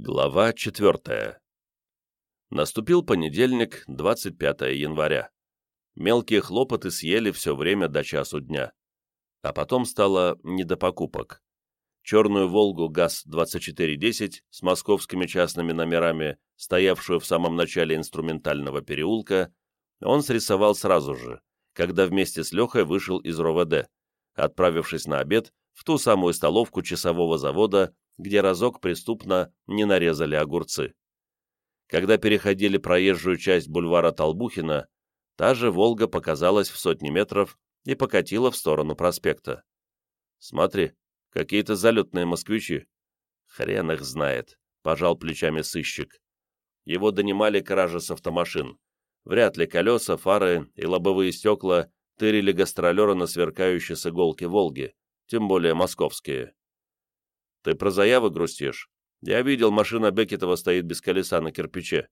Глава 4. Наступил понедельник, 25 января. Мелкие хлопоты съели все время до часу дня. А потом стало не до покупок. Черную «Волгу» ГАЗ-2410 с московскими частными номерами, стоявшую в самом начале инструментального переулка, он срисовал сразу же, когда вместе с Лехой вышел из РОВД, отправившись на обед в ту самую столовку часового завода, где разок преступно не нарезали огурцы. Когда переходили проезжую часть бульвара Толбухина, та же «Волга» показалась в сотни метров и покатила в сторону проспекта. «Смотри, какие-то залетные москвичи». «Хрен их знает», — пожал плечами сыщик. Его донимали кражи с автомашин. Вряд ли колеса, фары и лобовые стекла тырили гастролера на сверкающей с иголки «Волги», тем более московские. Ты про заявы грустишь? Я видел, машина Бекетова стоит без колеса на кирпиче.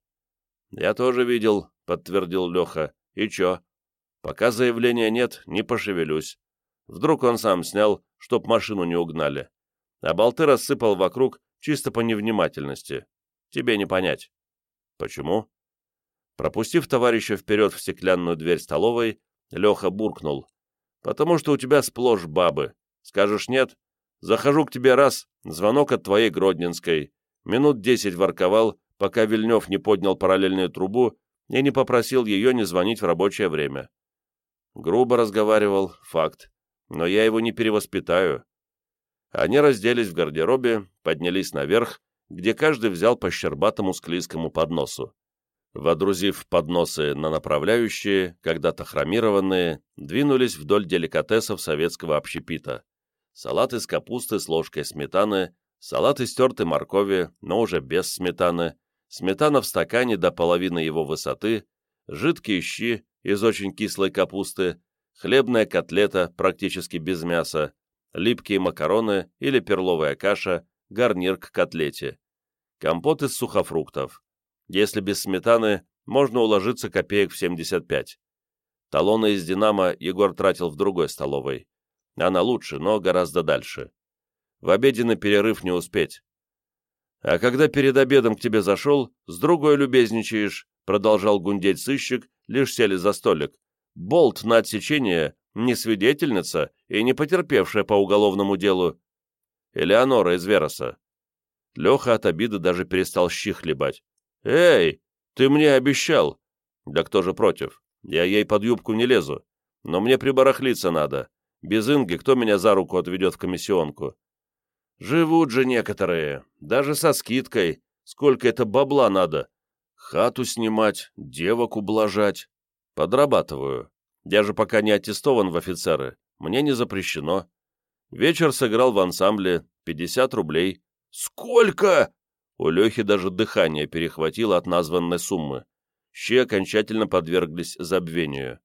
Я тоже видел, подтвердил Леха. И чё? Пока заявления нет, не пошевелюсь. Вдруг он сам снял, чтоб машину не угнали. А болты рассыпал вокруг чисто по невнимательности. Тебе не понять. Почему? Пропустив товарища вперед в стеклянную дверь столовой, Леха буркнул. «Потому что у тебя сплошь бабы. Скажешь нет? Захожу к тебе раз, звонок от твоей Гродненской. Минут десять ворковал, пока Вильнев не поднял параллельную трубу и не попросил ее не звонить в рабочее время. Грубо разговаривал, факт. Но я его не перевоспитаю. Они разделись в гардеробе, поднялись наверх, где каждый взял по щербатому склизкому подносу. Водрузив подносы на направляющие, когда-то хромированные, двинулись вдоль деликатесов советского общепита салат из капусты с ложкой сметаны, салат из тертой моркови, но уже без сметаны, сметана в стакане до половины его высоты, жидкие щи из очень кислой капусты, хлебная котлета практически без мяса, липкие макароны или перловая каша, гарнир к котлете, компот из сухофруктов. Если без сметаны, можно уложиться копеек в 75. Талоны из «Динамо» Егор тратил в другой столовой. Она лучше, но гораздо дальше. В обеденный перерыв не успеть. А когда перед обедом к тебе зашел, с другой любезничаешь, продолжал гундеть сыщик, лишь сели за столик. Болт на отсечение, не свидетельница и не потерпевшая по уголовному делу. Элеонора из Вероса. Леха от обиды даже перестал щи хлебать. «Эй, ты мне обещал!» «Да кто же против? Я ей под юбку не лезу. Но мне прибарахлиться надо. Без Инги кто меня за руку отведет в комиссионку? Живут же некоторые, даже со скидкой. Сколько это бабла надо? Хату снимать, девок ублажать. Подрабатываю. Я же пока не аттестован в офицеры. Мне не запрещено. Вечер сыграл в ансамбле. 50 рублей. Сколько? У Лехи даже дыхание перехватило от названной суммы. Щи окончательно подверглись забвению.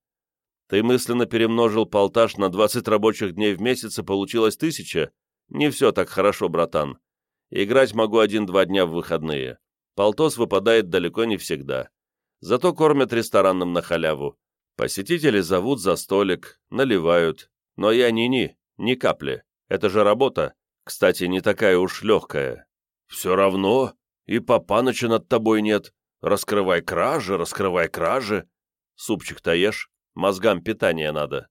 Ты мысленно перемножил полтаж на 20 рабочих дней в месяц, и получилось тысяча? Не все так хорошо, братан. Играть могу один-два дня в выходные. Полтос выпадает далеко не всегда. Зато кормят ресторанным на халяву. Посетители зовут за столик, наливают. Но я ни-ни, ни капли. Это же работа. Кстати, не такая уж легкая. Все равно. И Папаныча над тобой нет. Раскрывай кражи, раскрывай кражи. Супчик-то ешь. Мозгам питания надо.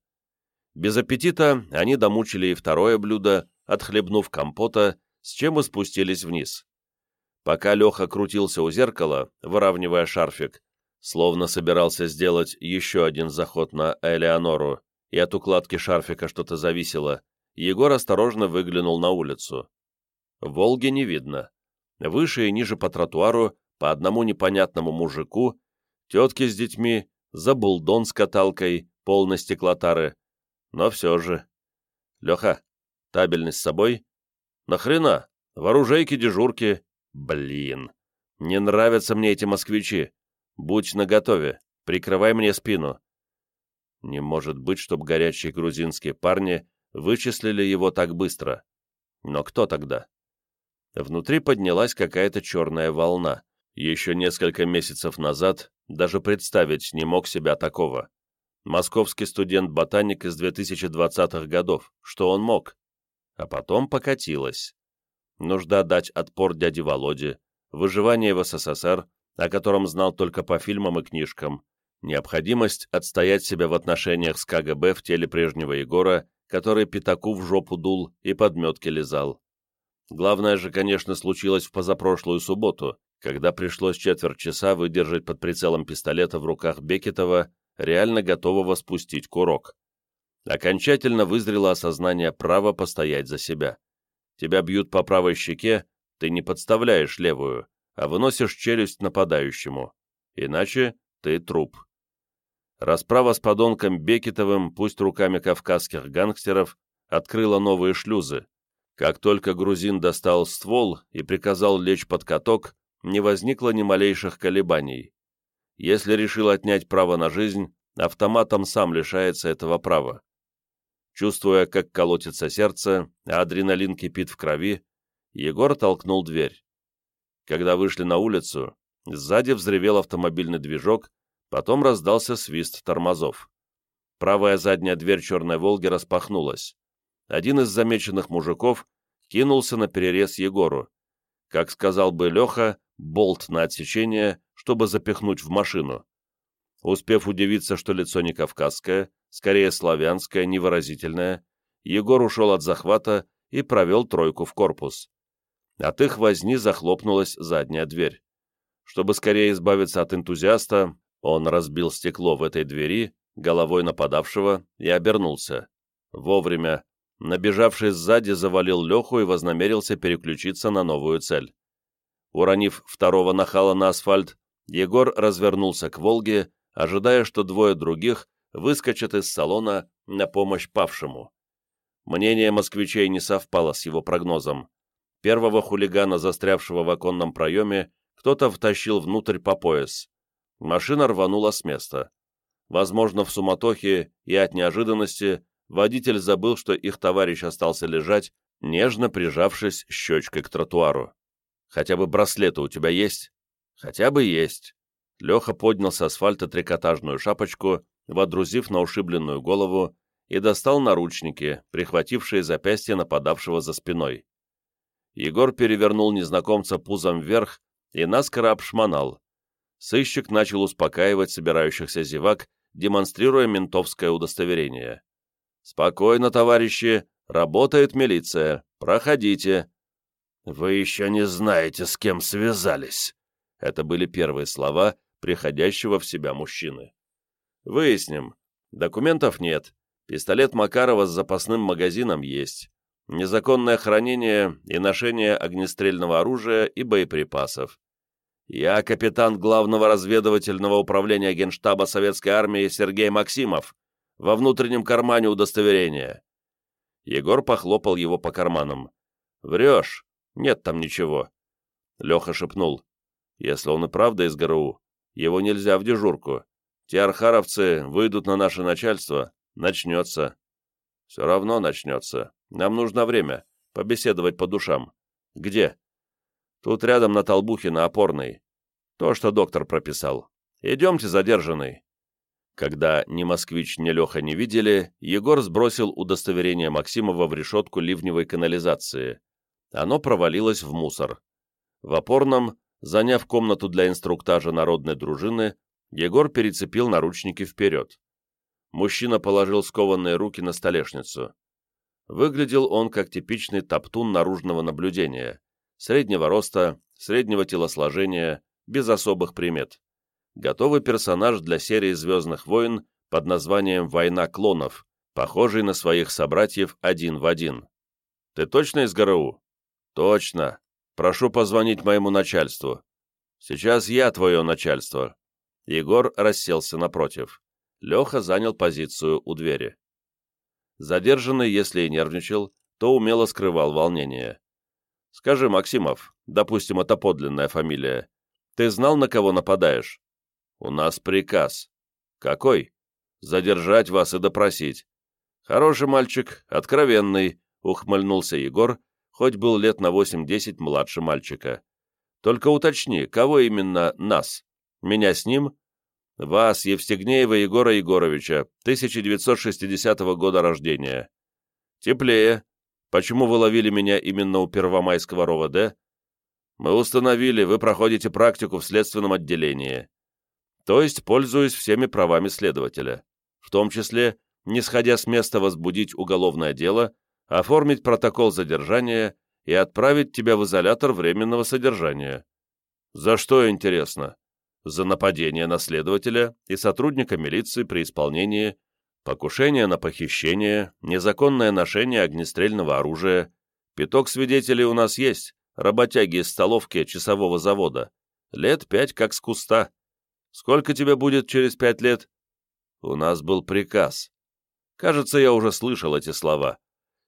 Без аппетита они домучили и второе блюдо, отхлебнув компота, с чем и спустились вниз. Пока Леха крутился у зеркала, выравнивая шарфик, словно собирался сделать еще один заход на Элеонору, и от укладки шарфика что-то зависело, Егор осторожно выглянул на улицу. Волги не видно. Выше и ниже по тротуару, по одному непонятному мужику, тетки с детьми забулдон с каталкой, полной стеклотары. Но все же. Леха, табельность с собой? Нахрена? В оружейке дежурки. Блин. Не нравятся мне эти москвичи. Будь наготове. Прикрывай мне спину. Не может быть, чтоб горячие грузинские парни вычислили его так быстро. Но кто тогда? Внутри поднялась какая-то черная волна. Еще несколько месяцев назад даже представить не мог себя такого. Московский студент-ботаник из 2020-х годов. Что он мог? А потом покатилось. Нужда дать отпор дяде Володе, выживание в СССР, о котором знал только по фильмам и книжкам, необходимость отстоять себя в отношениях с КГБ в теле прежнего Егора, который пятаку в жопу дул и подметки лизал. Главное же, конечно, случилось в позапрошлую субботу, когда пришлось четверть часа выдержать под прицелом пистолета в руках Бекетова, реально готового спустить курок. Окончательно вызрело осознание права постоять за себя. Тебя бьют по правой щеке, ты не подставляешь левую, а выносишь челюсть нападающему. Иначе ты труп. Расправа с подонком Бекетовым, пусть руками кавказских гангстеров, открыла новые шлюзы. Как только грузин достал ствол и приказал лечь под каток, не возникло ни малейших колебаний. Если решил отнять право на жизнь, автоматом сам лишается этого права. Чувствуя, как колотится сердце, а адреналин кипит в крови, Егор толкнул дверь. Когда вышли на улицу, сзади взревел автомобильный движок, потом раздался свист тормозов. Правая задняя дверь черной «Волги» распахнулась. Один из замеченных мужиков кинулся на перерез Егору. Как сказал бы Леха, болт на отсечение, чтобы запихнуть в машину. Успев удивиться, что лицо не кавказское, скорее славянское, невыразительное, Егор ушел от захвата и провел тройку в корпус. От их возни захлопнулась задняя дверь. Чтобы скорее избавиться от энтузиаста, он разбил стекло в этой двери, головой нападавшего, и обернулся. Вовремя. Набежавший сзади завалил Леху и вознамерился переключиться на новую цель. Уронив второго нахала на асфальт, Егор развернулся к «Волге», ожидая, что двое других выскочат из салона на помощь павшему. Мнение москвичей не совпало с его прогнозом. Первого хулигана, застрявшего в оконном проеме, кто-то втащил внутрь по пояс. Машина рванула с места. Возможно, в суматохе и от неожиданности водитель забыл, что их товарищ остался лежать, нежно прижавшись щечкой к тротуару. Хотя бы браслеты у тебя есть? Хотя бы есть. Леха поднял с асфальта трикотажную шапочку, водрузив на ушибленную голову, и достал наручники, прихватившие запястье нападавшего за спиной. Егор перевернул незнакомца пузом вверх и наскоро обшмонал. Сыщик начал успокаивать собирающихся зевак, демонстрируя ментовское удостоверение. «Спокойно, товарищи, работает милиция, проходите». «Вы еще не знаете, с кем связались». Это были первые слова приходящего в себя мужчины. «Выясним. Документов нет. Пистолет Макарова с запасным магазином есть. Незаконное хранение и ношение огнестрельного оружия и боеприпасов. Я капитан Главного разведывательного управления Генштаба Советской Армии Сергей Максимов. Во внутреннем кармане удостоверения». Егор похлопал его по карманам. «Врешь. Нет там ничего. Леха шепнул. Если он и правда из ГРУ, его нельзя в дежурку. Те архаровцы выйдут на наше начальство, начнется. Все равно начнется. Нам нужно время, побеседовать по душам. Где? Тут рядом на Толбухе на Опорной. То, что доктор прописал. Идемте, задержанный. Когда ни москвич, ни Леха не видели, Егор сбросил удостоверение Максимова в решетку ливневой канализации оно провалилось в мусор. В опорном, заняв комнату для инструктажа народной дружины, Егор перецепил наручники вперед. Мужчина положил скованные руки на столешницу. Выглядел он как типичный топтун наружного наблюдения, среднего роста, среднего телосложения, без особых примет. Готовый персонаж для серии «Звездных войн» под названием «Война клонов», похожий на своих собратьев один в один. «Ты точно из ГРУ?» «Точно. Прошу позвонить моему начальству. Сейчас я твое начальство». Егор расселся напротив. Леха занял позицию у двери. Задержанный, если и нервничал, то умело скрывал волнение. «Скажи, Максимов, допустим, это подлинная фамилия, ты знал, на кого нападаешь?» «У нас приказ». «Какой?» «Задержать вас и допросить». «Хороший мальчик, откровенный», — ухмыльнулся Егор хоть был лет на 8-10 младше мальчика. Только уточни, кого именно нас? Меня с ним? Вас, Евстигнеева Егора Егоровича, 1960 года рождения. Теплее. Почему вы ловили меня именно у Первомайского РОВД? Мы установили, вы проходите практику в следственном отделении. То есть пользуюсь всеми правами следователя, в том числе, не сходя с места возбудить уголовное дело, оформить протокол задержания и отправить тебя в изолятор временного содержания. За что, интересно? За нападение на следователя и сотрудника милиции при исполнении, покушение на похищение, незаконное ношение огнестрельного оружия. Пяток свидетелей у нас есть, работяги из столовки часового завода. Лет пять как с куста. Сколько тебе будет через пять лет? У нас был приказ. Кажется, я уже слышал эти слова.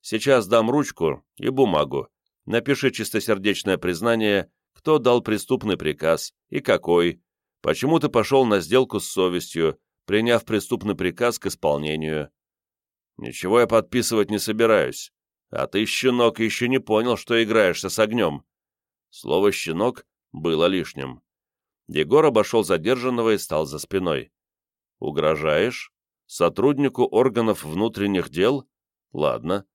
Сейчас дам ручку и бумагу. Напиши чистосердечное признание, кто дал преступный приказ и какой, почему ты пошел на сделку с совестью, приняв преступный приказ к исполнению. Ничего я подписывать не собираюсь. А ты, щенок, еще не понял, что играешься с огнем. Слово «щенок» было лишним. Егор обошел задержанного и стал за спиной. «Угрожаешь? Сотруднику органов внутренних дел? Ладно.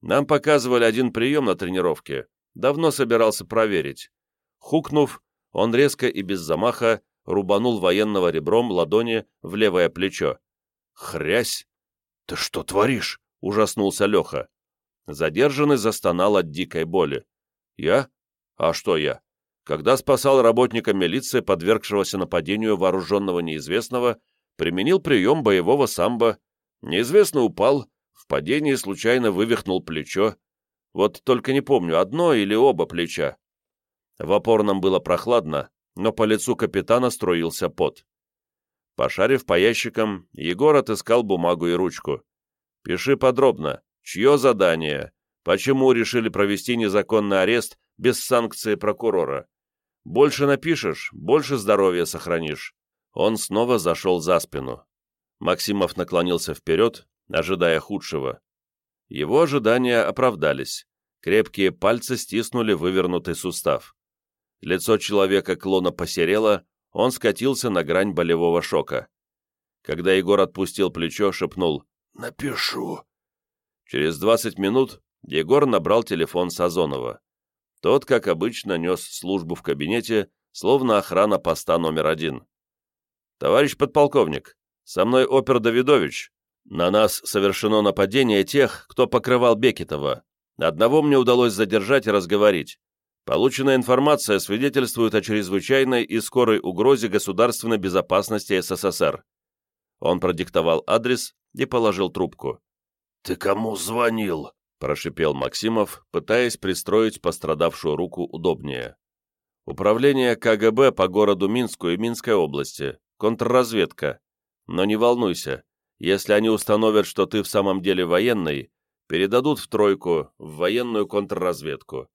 Нам показывали один прием на тренировке. Давно собирался проверить. Хукнув, он резко и без замаха рубанул военного ребром ладони в левое плечо. «Хрясь! Ты что творишь?» — ужаснулся Леха. Задержанный застонал от дикой боли. «Я? А что я? Когда спасал работника милиции, подвергшегося нападению вооруженного неизвестного, применил прием боевого самбо. Неизвестно упал, в падении случайно вывихнул плечо. Вот только не помню, одно или оба плеча. В опорном было прохладно, но по лицу капитана струился пот. Пошарив по ящикам, Егор отыскал бумагу и ручку. «Пиши подробно. Чье задание? Почему решили провести незаконный арест без санкции прокурора? Больше напишешь, больше здоровья сохранишь. Он снова зашел за спину. Максимов наклонился вперед, ожидая худшего. Его ожидания оправдались. Крепкие пальцы стиснули вывернутый сустав. Лицо человека клона посерело, он скатился на грань болевого шока. Когда Егор отпустил плечо, шепнул «Напишу». Через двадцать минут Егор набрал телефон Сазонова. Тот, как обычно, нес службу в кабинете, словно охрана поста номер один. «Товарищ подполковник, со мной опер Давидович. На нас совершено нападение тех, кто покрывал Бекетова. Одного мне удалось задержать и разговорить. Полученная информация свидетельствует о чрезвычайной и скорой угрозе государственной безопасности СССР». Он продиктовал адрес и положил трубку. «Ты кому звонил?» — прошипел Максимов, пытаясь пристроить пострадавшую руку удобнее. «Управление КГБ по городу Минску и Минской области. Контрразведка. Но не волнуйся, если они установят, что ты в самом деле военный, передадут в тройку, в военную контрразведку».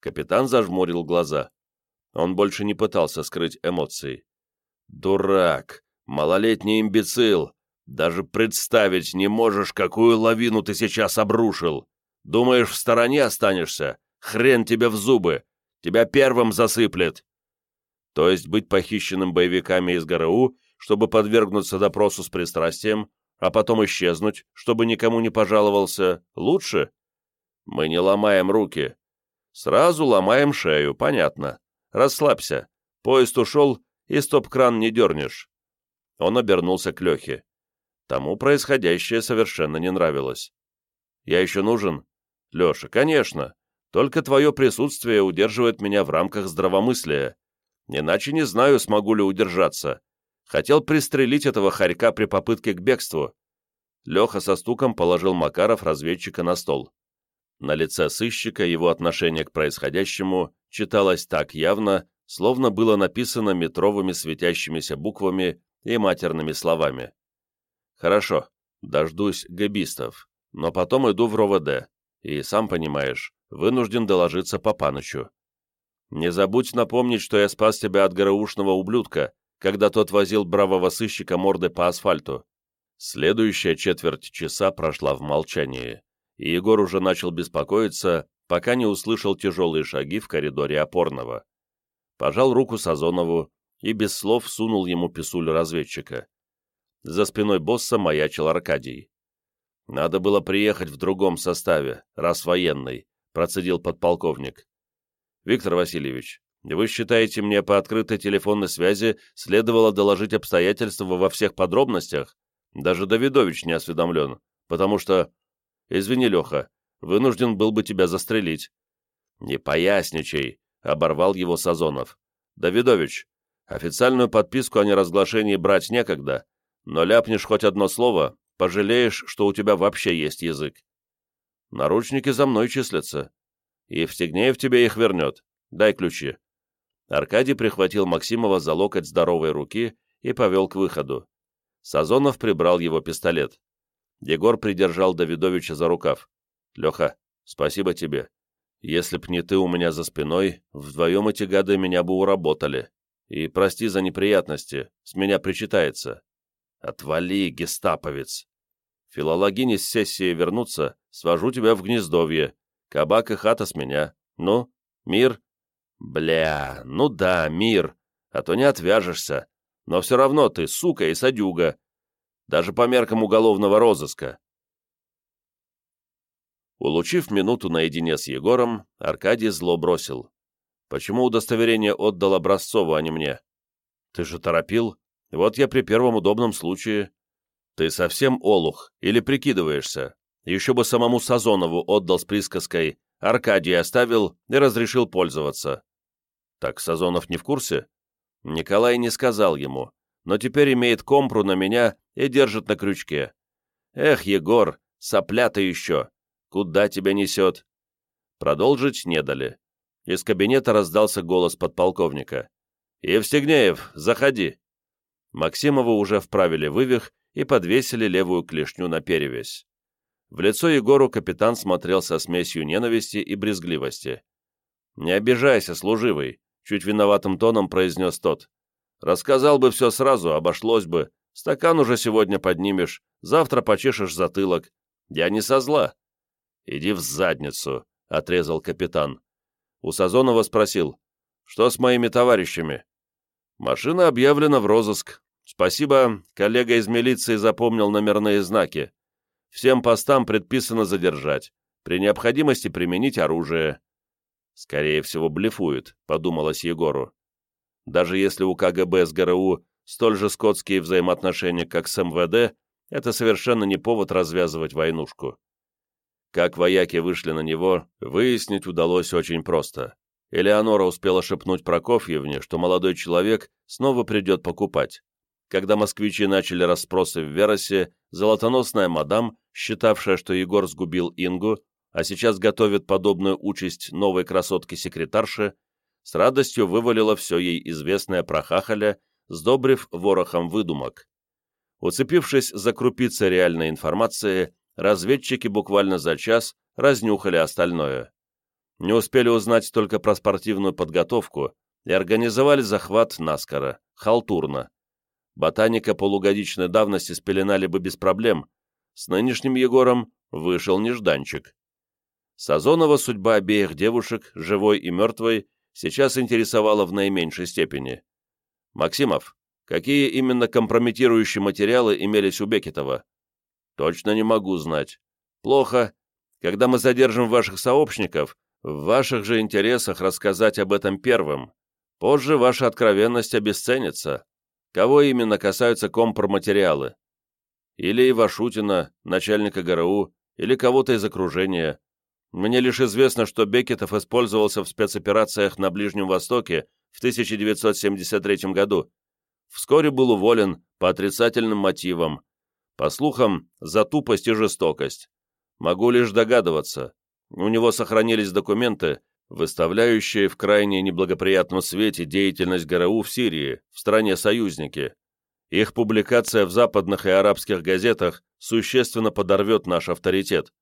Капитан зажмурил глаза. Он больше не пытался скрыть эмоции. «Дурак! Малолетний имбецил! Даже представить не можешь, какую лавину ты сейчас обрушил. Думаешь, в стороне останешься? Хрен тебе в зубы! Тебя первым засыплет!» То есть быть похищенным боевиками из ГРУ, чтобы подвергнуться допросу с пристрастием, а потом исчезнуть, чтобы никому не пожаловался, лучше? Мы не ломаем руки. Сразу ломаем шею, понятно. Расслабься. Поезд ушел, и стоп-кран не дернешь. Он обернулся к Лехе. Тому происходящее совершенно не нравилось. «Я еще нужен?» «Леша, конечно. Только твое присутствие удерживает меня в рамках здравомыслия. Иначе не знаю, смогу ли удержаться. Хотел пристрелить этого хорька при попытке к бегству». Леха со стуком положил Макаров разведчика на стол. На лице сыщика его отношение к происходящему читалось так явно, словно было написано метровыми светящимися буквами и матерными словами. Хорошо, дождусь габистов, но потом иду в РОВД, и, сам понимаешь, вынужден доложиться по Панычу. Не забудь напомнить, что я спас тебя от ГРУшного ублюдка, когда тот возил бравого сыщика морды по асфальту. Следующая четверть часа прошла в молчании, и Егор уже начал беспокоиться, пока не услышал тяжелые шаги в коридоре опорного. Пожал руку Сазонову и без слов сунул ему писуль разведчика. За спиной босса маячил Аркадий. «Надо было приехать в другом составе, раз военный», — процедил подполковник. Виктор Васильевич, вы считаете, мне по открытой телефонной связи следовало доложить обстоятельства во всех подробностях? Даже Давидович не осведомлен, потому что... Извини, Леха, вынужден был бы тебя застрелить. Не поясничай, — оборвал его Сазонов. Давидович, официальную подписку о неразглашении брать некогда, но ляпнешь хоть одно слово, пожалеешь, что у тебя вообще есть язык. Наручники за мной числятся. И Евстигнеев тебе их вернет. Дай ключи. Аркадий прихватил Максимова за локоть здоровой руки и повел к выходу. Сазонов прибрал его пистолет. Егор придержал Давидовича за рукав. «Леха, спасибо тебе. Если б не ты у меня за спиной, вдвоем эти гады меня бы уработали. И прости за неприятности, с меня причитается». «Отвали, гестаповец!» «Филологини с сессии вернутся, свожу тебя в гнездовье. Кабак и хата с меня. Ну, мир?» Бля, ну да, мир, а то не отвяжешься. Но все равно ты сука и садюга. Даже по меркам уголовного розыска. Улучив минуту наедине с Егором, Аркадий зло бросил. «Почему удостоверение отдал Образцову, а не мне?» «Ты же торопил. Вот я при первом удобном случае». «Ты совсем олух или прикидываешься? Еще бы самому Сазонову отдал с присказкой Аркадий оставил и разрешил пользоваться. Так Сазонов не в курсе? Николай не сказал ему, но теперь имеет компру на меня и держит на крючке. Эх, Егор, сопля ты еще! Куда тебя несет? Продолжить не дали. Из кабинета раздался голос подполковника. «Евстигнеев, заходи!» Максимову уже вправили вывих и подвесили левую клешню на перевязь. В лицо Егору капитан смотрел со смесью ненависти и брезгливости. «Не обижайся, служивый», — чуть виноватым тоном произнес тот. «Рассказал бы все сразу, обошлось бы. Стакан уже сегодня поднимешь, завтра почешешь затылок. Я не со зла». «Иди в задницу», — отрезал капитан. У Сазонова спросил, «Что с моими товарищами?» «Машина объявлена в розыск. Спасибо, коллега из милиции запомнил номерные знаки. Всем постам предписано задержать, при необходимости применить оружие. Скорее всего, блефует, подумалось Егору. Даже если у КГБ с ГРУ столь же скотские взаимоотношения, как с МВД, это совершенно не повод развязывать войнушку. Как вояки вышли на него, выяснить удалось очень просто. Элеонора успела шепнуть Прокофьевне, что молодой человек снова придет покупать. Когда москвичи начали расспросы в Веросе, золотоносная мадам, считавшая, что Егор сгубил Ингу, а сейчас готовит подобную участь новой красотке-секретарше, с радостью вывалила все ей известное про Хахаля, сдобрив ворохом выдумок. Уцепившись за крупицы реальной информации, разведчики буквально за час разнюхали остальное. Не успели узнать только про спортивную подготовку и организовали захват наскоро, халтурно. Ботаника полугодичной давности спеленали бы без проблем. С нынешним Егором вышел нежданчик. Сазонова судьба обеих девушек, живой и мертвой, сейчас интересовала в наименьшей степени. «Максимов, какие именно компрометирующие материалы имелись у Бекетова?» «Точно не могу знать. Плохо. Когда мы задержим ваших сообщников, в ваших же интересах рассказать об этом первым. Позже ваша откровенность обесценится. Кого именно касаются компроматериалы? Или Ивашутина, начальника ГРУ, или кого-то из окружения. Мне лишь известно, что Бекетов использовался в спецоперациях на Ближнем Востоке в 1973 году. Вскоре был уволен по отрицательным мотивам. По слухам, за тупость и жестокость. Могу лишь догадываться. У него сохранились документы, выставляющие в крайне неблагоприятном свете деятельность ГРУ в Сирии, в стране-союзнике. Их публикация в западных и арабских газетах существенно подорвет наш авторитет.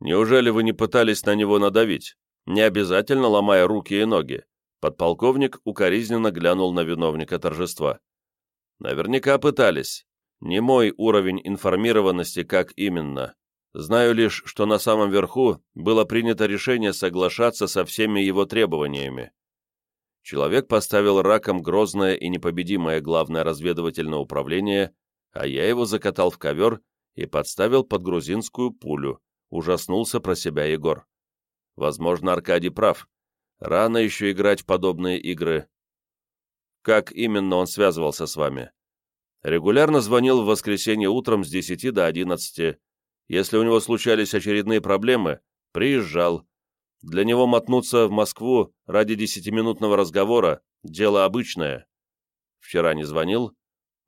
Неужели вы не пытались на него надавить, не обязательно ломая руки и ноги?» Подполковник укоризненно глянул на виновника торжества. «Наверняка пытались. Не мой уровень информированности, как именно. Знаю лишь, что на самом верху было принято решение соглашаться со всеми его требованиями. Человек поставил раком грозное и непобедимое главное разведывательное управление, а я его закатал в ковер и подставил под грузинскую пулю. Ужаснулся про себя Егор. Возможно, Аркадий прав. Рано еще играть в подобные игры. Как именно он связывался с вами? Регулярно звонил в воскресенье утром с 10 до 11. Если у него случались очередные проблемы, приезжал. Для него мотнуться в Москву ради десятиминутного разговора – дело обычное. Вчера не звонил?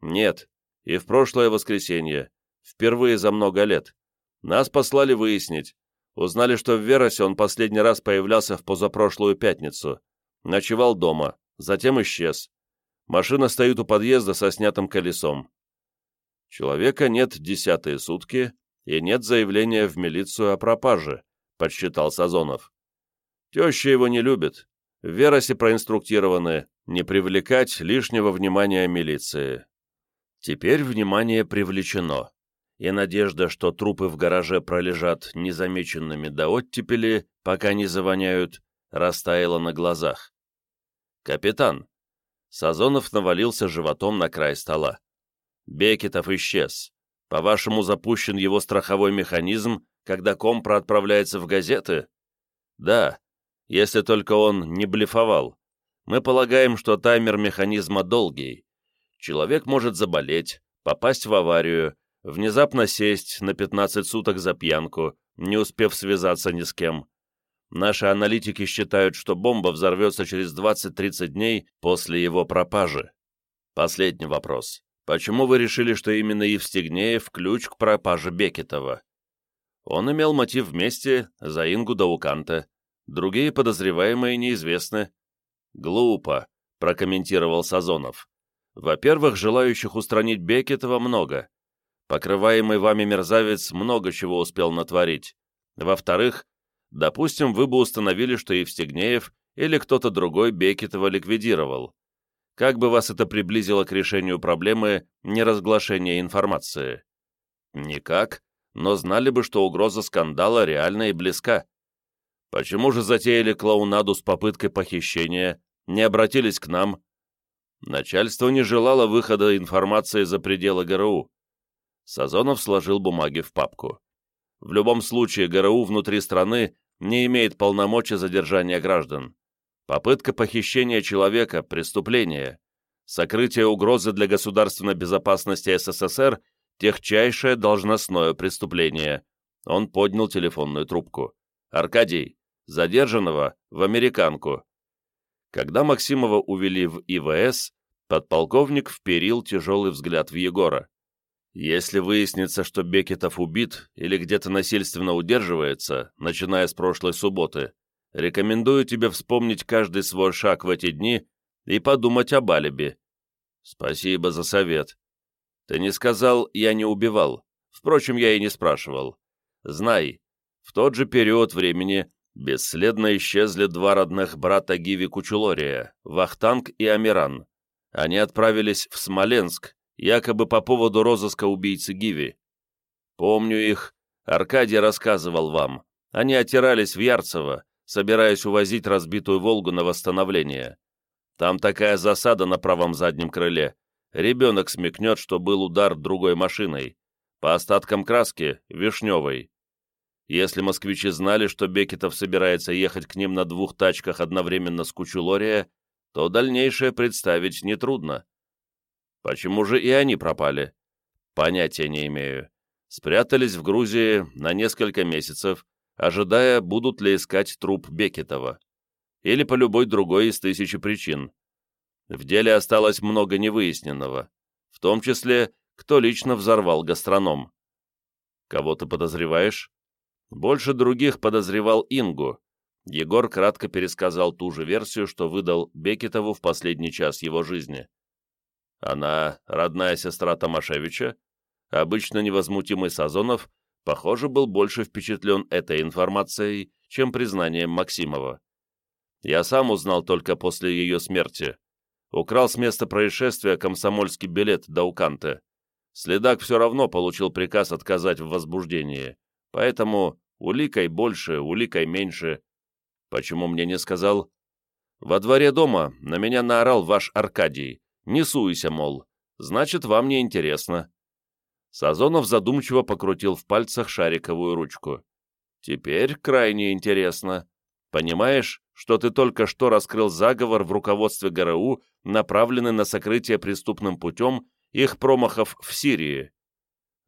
Нет. И в прошлое воскресенье. Впервые за много лет. Нас послали выяснить. Узнали, что в Веросе он последний раз появлялся в позапрошлую пятницу. Ночевал дома, затем исчез. Машина стоит у подъезда со снятым колесом. Человека нет десятые сутки, и нет заявления в милицию о пропаже, подсчитал Сазонов. Теща его не любит. В Веросе проинструктированы не привлекать лишнего внимания милиции. Теперь внимание привлечено, и надежда, что трупы в гараже пролежат незамеченными до оттепели, пока не завоняют, растаяла на глазах. «Капитан, Сазонов навалился животом на край стола. Бекетов исчез. По-вашему, запущен его страховой механизм, когда компра отправляется в газеты? Да, если только он не блефовал. Мы полагаем, что таймер механизма долгий. Человек может заболеть, попасть в аварию, внезапно сесть на 15 суток за пьянку, не успев связаться ни с кем. Наши аналитики считают, что бомба взорвется через 20-30 дней после его пропажи. Последний вопрос. Почему вы решили, что именно Евстигнеев ключ к пропаже Бекетова? Он имел мотив вместе за Ингу Дауканта. Другие подозреваемые неизвестны. Глупо, прокомментировал Сазонов. Во-первых, желающих устранить Бекетова много. Покрываемый вами мерзавец много чего успел натворить. Во-вторых, Допустим, вы бы установили, что Евстигнеев или кто-то другой Бекетова ликвидировал. Как бы вас это приблизило к решению проблемы неразглашения информации? Никак, но знали бы, что угроза скандала реальна и близка. Почему же затеяли клоунаду с попыткой похищения, не обратились к нам? Начальство не желало выхода информации за пределы ГРУ. Сазонов сложил бумаги в папку. В любом случае, ГРУ внутри страны не имеет полномочий задержания граждан. Попытка похищения человека – преступление. Сокрытие угрозы для государственной безопасности СССР – техчайшее должностное преступление. Он поднял телефонную трубку. «Аркадий, задержанного в американку». Когда Максимова увели в ИВС, подполковник вперил тяжелый взгляд в Егора. Если выяснится, что Бекетов убит или где-то насильственно удерживается, начиная с прошлой субботы, рекомендую тебе вспомнить каждый свой шаг в эти дни и подумать об алиби. Спасибо за совет. Ты не сказал «я не убивал». Впрочем, я и не спрашивал. Знай, в тот же период времени бесследно исчезли два родных брата Гиви Кучулория, Вахтанг и Амиран. Они отправились в Смоленск, якобы по поводу розыска убийцы Гиви. Помню их, Аркадий рассказывал вам. Они отирались в Ярцево, собираясь увозить разбитую «Волгу» на восстановление. Там такая засада на правом заднем крыле. Ребенок смекнет, что был удар другой машиной. По остаткам краски — вишневой. Если москвичи знали, что Бекетов собирается ехать к ним на двух тачках одновременно с Кучулория, то дальнейшее представить нетрудно. Почему же и они пропали? Понятия не имею. Спрятались в Грузии на несколько месяцев, ожидая, будут ли искать труп Бекетова. Или по любой другой из тысячи причин. В деле осталось много невыясненного, в том числе, кто лично взорвал гастроном. Кого ты подозреваешь? Больше других подозревал Ингу. Егор кратко пересказал ту же версию, что выдал Бекетову в последний час его жизни. Она родная сестра Томашевича? Обычно невозмутимый Сазонов, похоже, был больше впечатлен этой информацией, чем признанием Максимова. Я сам узнал только после ее смерти. Украл с места происшествия комсомольский билет до Уканте. Следак все равно получил приказ отказать в возбуждении. Поэтому уликой больше, уликой меньше. Почему мне не сказал? Во дворе дома на меня наорал ваш Аркадий. Не суйся, мол. Значит, вам не интересно. Сазонов задумчиво покрутил в пальцах шариковую ручку. Теперь крайне интересно. Понимаешь, что ты только что раскрыл заговор в руководстве ГРУ, направленный на сокрытие преступным путем их промахов в Сирии?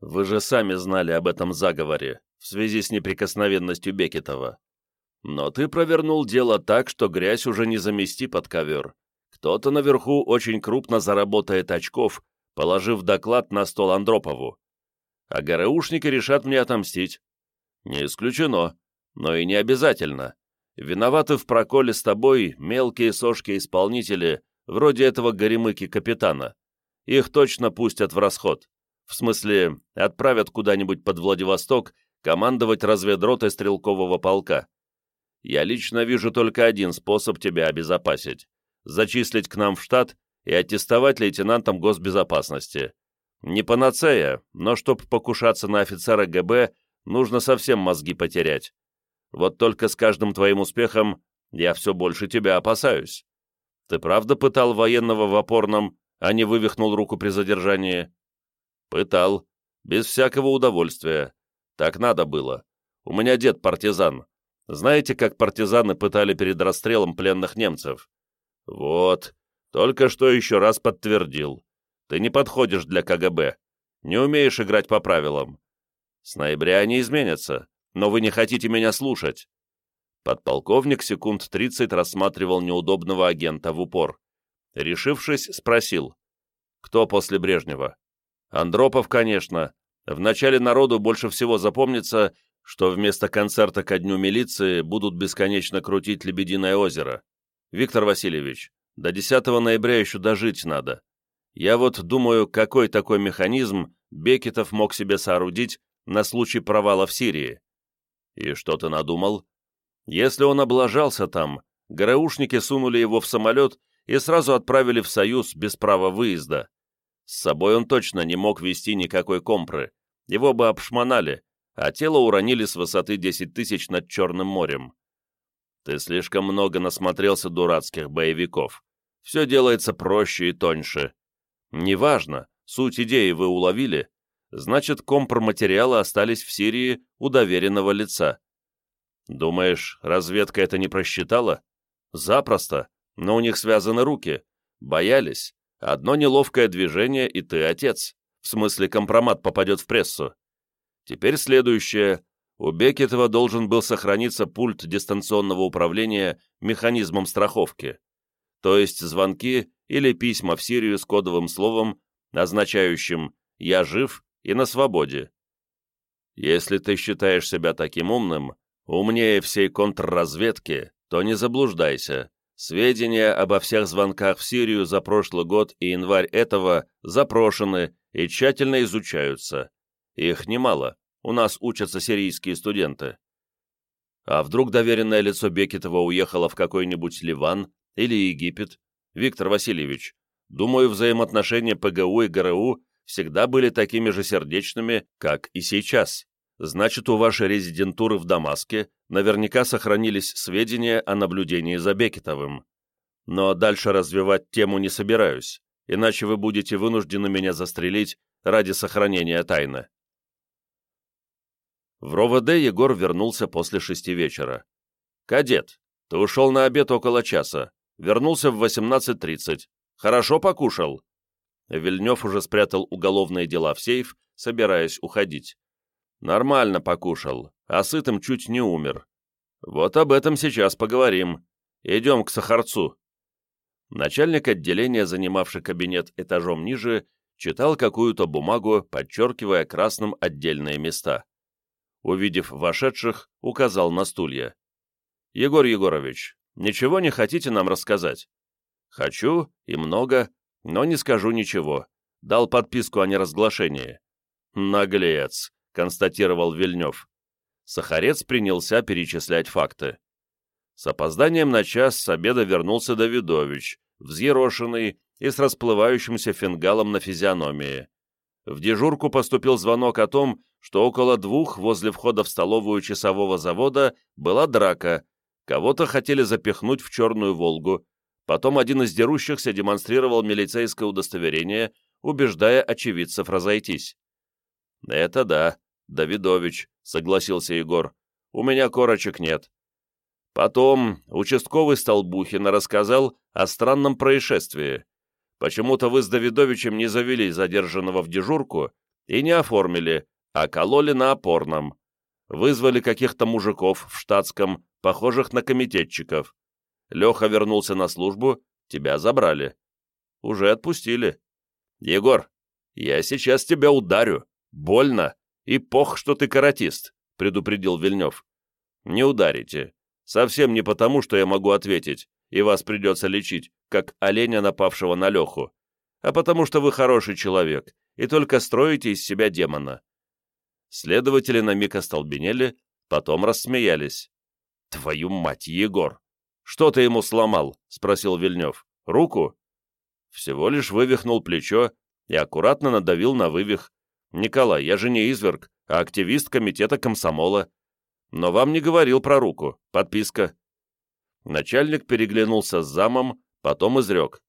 Вы же сами знали об этом заговоре в связи с неприкосновенностью Бекетова. Но ты провернул дело так, что грязь уже не замести под ковер. Кто-то наверху очень крупно заработает очков, положив доклад на стол Андропову. А ГРУшники решат мне отомстить. Не исключено, но и не обязательно. Виноваты в проколе с тобой мелкие сошки-исполнители, вроде этого горемыки-капитана. Их точно пустят в расход. В смысле, отправят куда-нибудь под Владивосток командовать разведротой стрелкового полка. Я лично вижу только один способ тебя обезопасить – зачислить к нам в штат и аттестовать лейтенантом госбезопасности. Не панацея, но чтоб покушаться на офицера ГБ, нужно совсем мозги потерять. Вот только с каждым твоим успехом я все больше тебя опасаюсь. Ты правда пытал военного в опорном, а не вывихнул руку при задержании? Пытал. Без всякого удовольствия. Так надо было. У меня дед партизан. Знаете, как партизаны пытали перед расстрелом пленных немцев? Вот. Только что еще раз подтвердил. Ты не подходишь для КГБ. Не умеешь играть по правилам. С ноября они изменятся, но вы не хотите меня слушать. Подполковник секунд тридцать рассматривал неудобного агента в упор. Решившись, спросил. Кто после Брежнева? Андропов, конечно. Вначале народу больше всего запомнится, что вместо концерта ко дню милиции будут бесконечно крутить «Лебединое озеро». Виктор Васильевич, до 10 ноября еще дожить надо. Я вот думаю, какой такой механизм Бекетов мог себе соорудить на случай провала в Сирии. И что ты надумал? Если он облажался там, ГРУшники сунули его в самолет и сразу отправили в Союз без права выезда. С собой он точно не мог вести никакой компры, его бы обшмонали, а тело уронили с высоты 10 тысяч над Черным морем. Ты слишком много насмотрелся дурацких боевиков. Все делается проще и тоньше. Неважно, суть идеи вы уловили, значит, компроматериалы остались в Сирии у доверенного лица. Думаешь, разведка это не просчитала? Запросто, но у них связаны руки. Боялись, Одно неловкое движение, и ты отец. В смысле, компромат попадет в прессу. Теперь следующее. У Бекетова должен был сохраниться пульт дистанционного управления механизмом страховки. То есть звонки или письма в Сирию с кодовым словом, означающим «я жив и на свободе». Если ты считаешь себя таким умным, умнее всей контрразведки, то не заблуждайся. Сведения обо всех звонках в Сирию за прошлый год и январь этого запрошены и тщательно изучаются. Их немало. У нас учатся сирийские студенты. А вдруг доверенное лицо Бекетова уехало в какой-нибудь Ливан или Египет? Виктор Васильевич, думаю, взаимоотношения ПГУ и ГРУ всегда были такими же сердечными, как и сейчас. Значит, у вашей резидентуры в Дамаске наверняка сохранились сведения о наблюдении за Бекетовым. Но дальше развивать тему не собираюсь, иначе вы будете вынуждены меня застрелить ради сохранения тайны. В РОВД Егор вернулся после шести вечера. «Кадет, ты ушел на обед около часа. Вернулся в 18.30. Хорошо покушал?» Вильнев уже спрятал уголовные дела в сейф, собираясь уходить. Нормально покушал, а сытым чуть не умер. Вот об этом сейчас поговорим. Идем к Сахарцу. Начальник отделения, занимавший кабинет этажом ниже, читал какую-то бумагу, подчеркивая красным отдельные места. Увидев вошедших, указал на стулья. «Егор Егорович, ничего не хотите нам рассказать?» «Хочу, и много, но не скажу ничего. Дал подписку о неразглашении». «Наглец!» констатировал Вильнев. Сахарец принялся перечислять факты. С опозданием на час с обеда вернулся Давидович, взъерошенный и с расплывающимся фингалом на физиономии. В дежурку поступил звонок о том, что около двух возле входа в столовую часового завода была драка, кого-то хотели запихнуть в черную «Волгу», потом один из дерущихся демонстрировал милицейское удостоверение, убеждая очевидцев разойтись. «Это да», «Давидович», — согласился Егор, — «у меня корочек нет». Потом участковый Столбухин рассказал о странном происшествии. Почему-то вы с Давидовичем не завели задержанного в дежурку и не оформили, а кололи на опорном. Вызвали каких-то мужиков в штатском, похожих на комитетчиков. Леха вернулся на службу, тебя забрали. Уже отпустили. Егор, я сейчас тебя ударю. Больно. И пох, что ты каратист, предупредил Вильнев. Не ударите. Совсем не потому, что я могу ответить, и вас придется лечить, как оленя, напавшего на Леху, а потому что вы хороший человек и только строите из себя демона. Следователи на миг остолбенели, потом рассмеялись. «Твою мать, Егор! Что ты ему сломал?» — спросил Вильнев. «Руку?» Всего лишь вывихнул плечо и аккуратно надавил на вывих. «Николай, я же не изверг, а активист комитета комсомола. Но вам не говорил про руку. Подписка». Начальник переглянулся с замом, потом изрек.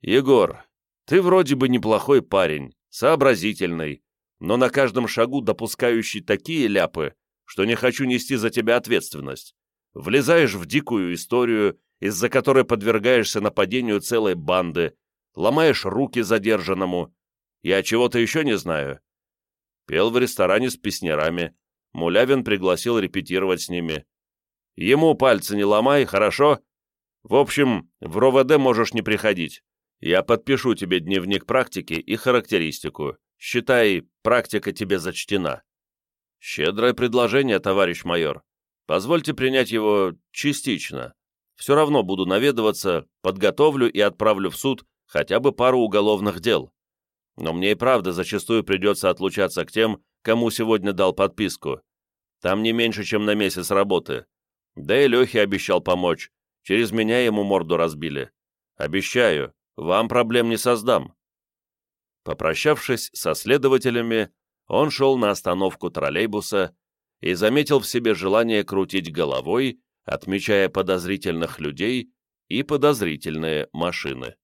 «Егор, ты вроде бы неплохой парень, сообразительный, но на каждом шагу допускающий такие ляпы, что не хочу нести за тебя ответственность. Влезаешь в дикую историю, из-за которой подвергаешься нападению целой банды, ломаешь руки задержанному. Я чего-то еще не знаю. Пел в ресторане с песнярами. Мулявин пригласил репетировать с ними. Ему пальцы не ломай, хорошо? В общем, в РОВД можешь не приходить. Я подпишу тебе дневник практики и характеристику. Считай, практика тебе зачтена. Щедрое предложение, товарищ майор. Позвольте принять его частично. Все равно буду наведываться, подготовлю и отправлю в суд хотя бы пару уголовных дел. Но мне и правда зачастую придется отлучаться к тем, кому сегодня дал подписку. Там не меньше, чем на месяц работы. Да и Лехе обещал помочь. Через меня ему морду разбили. Обещаю, вам проблем не создам. Попрощавшись со следователями, он шел на остановку троллейбуса и заметил в себе желание крутить головой, отмечая подозрительных людей и подозрительные машины.